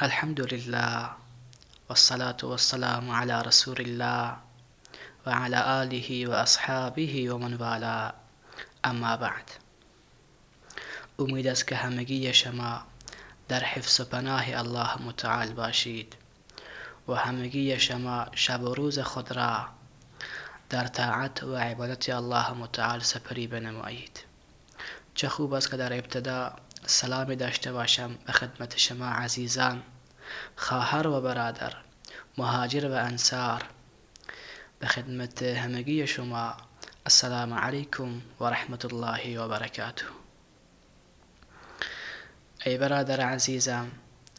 الحمد لله والصلاة والسلام على رسول الله و على آله و اصحابه و من والا أما بعد. امید است که شما در حفظ و پناه الله متعال باشید و همگی شما شب و روز خود را در طاعت و عبادت الله متعال سپری بنمایید. چه خوب است که در ابتدا سلامی داشته باشم به خدمت شما عزیزان خواهر و برادر مهاجر و انصار به خدمت همگی شما السلام علیکم و رحمت الله و برکاته ای برادر عزیزم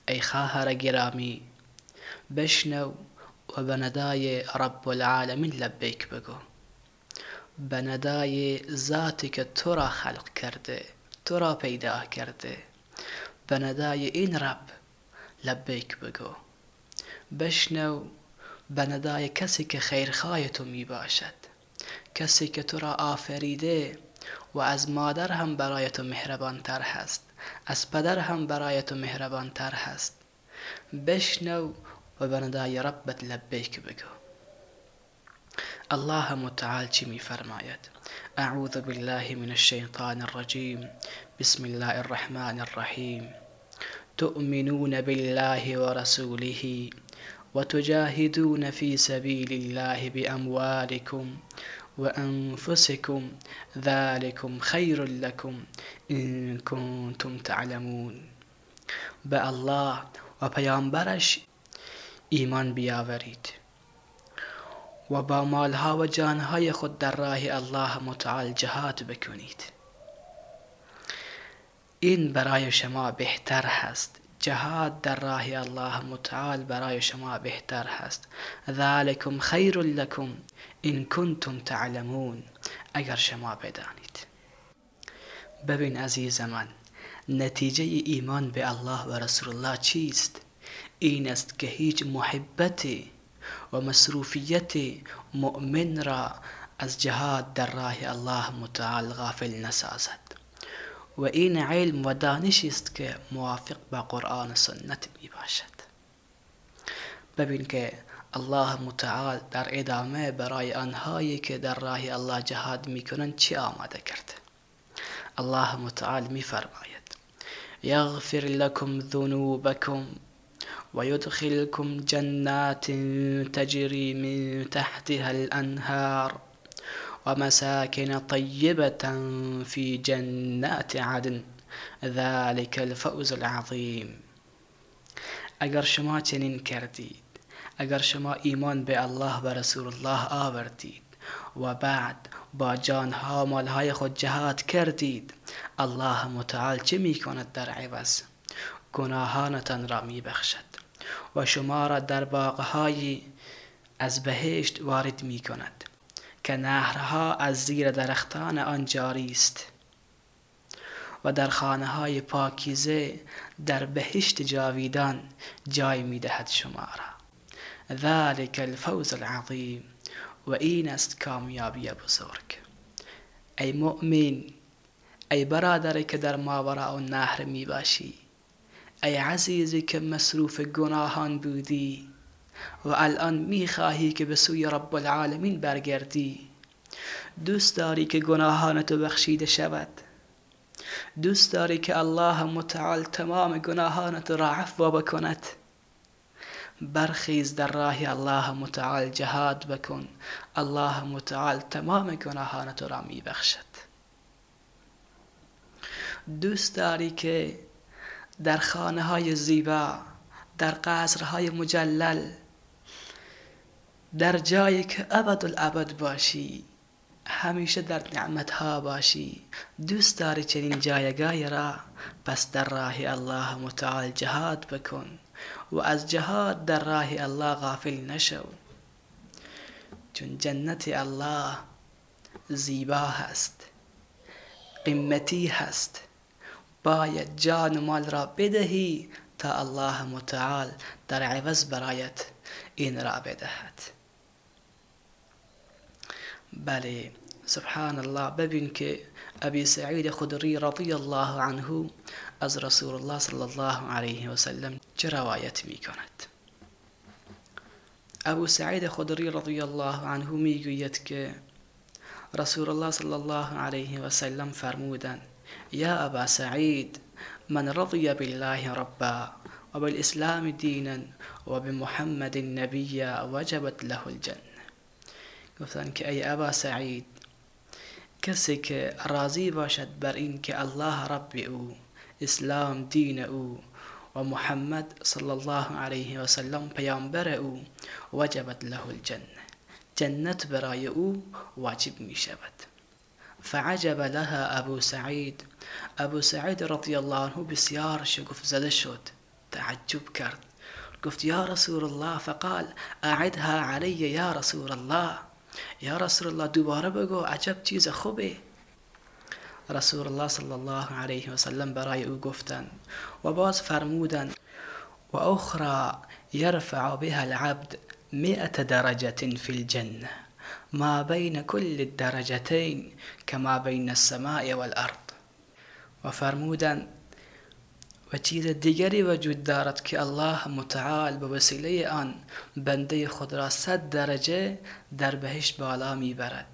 ای خواهر گرامی بشنو و به ندای رب العالمین لبیک بگو. به ندای ذاتی که تو را خلق کرده. تو را پیدا کرده. به ندای این رب لبیک بگو. بشنو به ندای کسی که خیرخواه تو می باشد. کسی که تو را آفریده و از مادر هم برای تو مهربان تر هست. از پدر هم برای تو مهربان تر هست. بشنو و به ندای ربت لبیک بگو. الله متعال چی می فرماید؟ أعوذ بالله من الشیطان الرجیم بسم الله الرحمن الرحیم تؤمنون بالله ورسوله وتجاهدون في سبيل الله بأموالكم وأنفسكم. ذلكم خير لكم إن كنتم تعلمون. به الله و پیامبرش ایمان بیاورید. و با مالها و جانهای خود در راه الله متعال جهاد بکنید. این برای شما بهتر هست. جهاد در راه الله متعال برای شما بهتر هست. ذلكم خیر لكم ان کنتم تعلمون. اگر شما بدانید. ببین عزیز من نتیجه ایمان به الله و رسول الله چیست؟ این است که هیچ محبتی و مصروفیت مؤمن را از جهاد در راه الله متعال غافل نسازد. و این علم و دانشی است که موافق با قرآن سنت می باشد. ببین که الله متعال در ادامه برای آنهایی که در راه الله جهاد میکنند چی آماده کرده. الله متعال می فرماید یغفر لكم ذنوبكم ويدخلكم جنات تجري من تحتها الأنهار ومساكن طيبة في جنات عدن. ذلك الفوز العظیم أگر شما چنین کردید اگر شما ایمان به الله و رسول الله آوردید و بعد با جانها مالهای خود جهاد کردید الله متعال چه می کند در عوض؟ گناهانتان را می بخشد و شما را در باغهای از بهشت وارد می کند که نهرها از زیر درختان آن جاری است و در خانه های پاکیزه در بهشت جاویدان جای می دهد شما را. ذلك الفوز العظیم و این است کامیابی بزرگ. ای مؤمن ای برادری که در ماوراء النهر می باشی ای عزیزی که مصروف گناهان بودی و الان می‌خواهی که به سوی رب العالمین برگردی. دوست داری که گناهانتو بخشیده شود. دوست داری که الله متعال تمام گناهانت را عفو بکند. برخیز در راه الله متعال جهاد بکن. الله متعال تمام گناهانت را میبخشد. دوست داری که در خانه های زیبا در قصرهای مجلل در جایی که ابد باشی همیشه در نعمتها باشی. دوست داری چنین جایگاهی را؟ پس در راه الله متعال جهاد بکن و از جهاد در راه الله غافل نشو. چون جنت الله زیبا هست قیمتی هست. باید جان و مال را بدهی تا الله متعال در عوض برایت این را بدهد. بله سبحان الله ببین که ابی سعید خدری رضی الله عنه از رسول الله صلی الله علیه و سلم چه روایت می کند ابو سعید خدری رضی الله عنه می‌گوید که رسول الله صلی الله علیه و سلم فرمودند یا أبا سعید من رضی بالله ربا وبالإسلام دينا وبمحمد نبيا وجبت له الجنة. گفتن که ای أبا سعید کسی که راضی باشد بر این که الله رب أو إسلام دین أو و محمد صلی الله علیه و سلم پیامبر أو وجبت له الجنة. جنت برای أو واجب می شود. فعجب لها أبو سعید أبو سعید رضی الله عنه بسیار شگفت زده شد تعجب کرد گفت یا رسول الله. فقال أعدها علی یا رسول الله. یا رسول الله دوباره بگو عجب چیز خوبه. رسول الله صلی الله علیه و سلم برای أو گفتند. و باز و أخرى يرفع بها العبد مئة درجة في الجنة. ما بين كل الدرجتين كما بين السماء والأرض. و فرمودند و چیز دیگری وجود دارد که الله متعال به وسیله آن بنده خود را صد درجه در بهشت بالا میبرد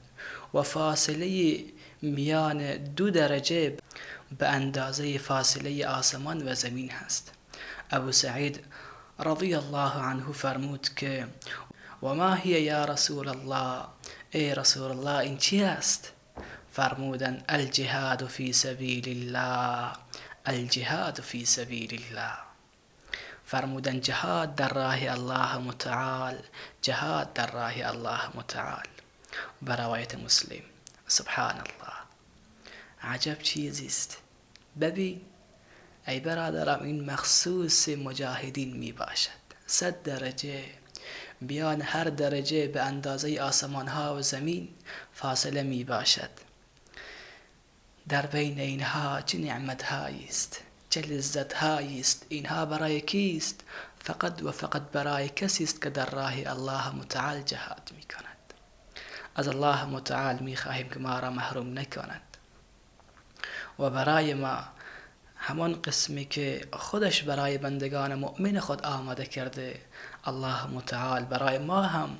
و فاصله میان دو درجه به اندازه فاصله آسمان و زمین هست. ابو سعید رضی الله عنه فرمود که و ما هی یا رسول الله؟ ای رسول الله این چی است فرمودن الجهاد فی سبیل الله. الجهاد فی سبیل الله. فرمودن جهاد در راه الله متعال. جهاد در راه الله متعال. برایت مسلم. سبحان الله عجب چیزی است. ببین ای برادرم این مخصوص مجاهدین می باشد صد درجه. میان هر درجه به اندازه آسمان ها و زمین فاصله می باشد در بین اینها چه نعمت است؟ چه لذت است؟ اینها برای کیست؟ فقط و فقط برای کسی است که در راه الله متعال جهاد می کند از الله متعال می خواهیم که ما را محروم نکند. و برای ما همان قسمی که خودش برای بندگان مؤمن خود آماده کرده الله متعال برای ما هم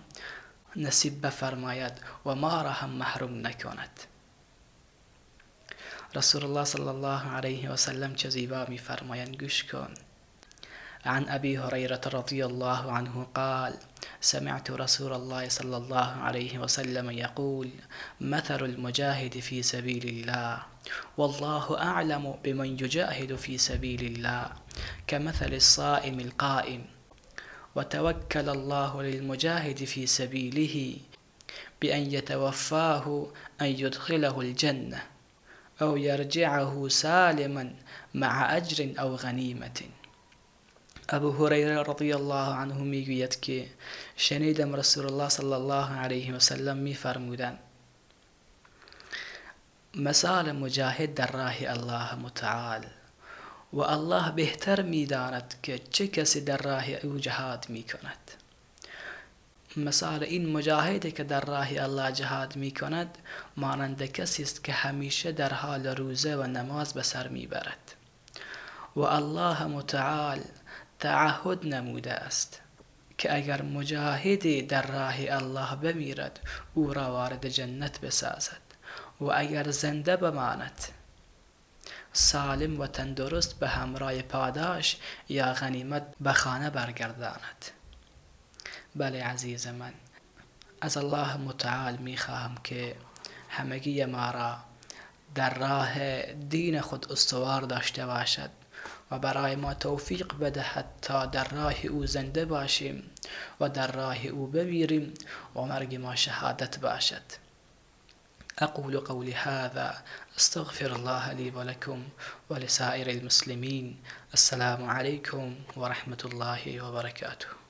نصیب بفرماید و ما را هم محروم نکند. رسول الله صلى الله عليه وسلم چه می فرمایند گوش کن. عن أبي هريرة رضي الله عنه قال سمعت رسول الله صلى الله عليه وسلم يقول مثل المجاهد في سبيل الله. والله أعلم بمن يجاهد في سبيل الله كمثل الصائم القائم. وتوكل الله للمجاهد في سبيله بأن يتوفاه أن يدخله الجنة أو يرجعه سالما مع أجر أو غنيمة. ابو هریره رضی الله عنه می‌گوید که شنیدم رسول الله صلی الله علیه و سلم میفرمودند مثال مجاهد در راه الله متعال و الله بهتر می‌داند که چه کسی در راه او جهاد می‌کند مثال این مجاهدی که در راه الله جهاد می کند مانند کسی است که همیشه در حال روزه و نماز به سر می‌برد و الله متعال تعهد نموده است که اگر مجاهدی در راه الله بمیرد او را وارد جنت بسازد و اگر زنده بماند سالم و تندرست به همراه پاداش یا غنیمت به خانه برگرداند. بله عزیز من از الله متعال می خواهم که همگی ما را در راه دین خود استوار داشته باشد. و برای ما توفیق بدهد تا در راه او زنده باشیم و در راه او بمیریم و مرگ ما شهادت باشد. أقول قولي هذا استغفر الله لي ولكم ولسائر المسلمين السلام عليكم ورحمة الله وبركاته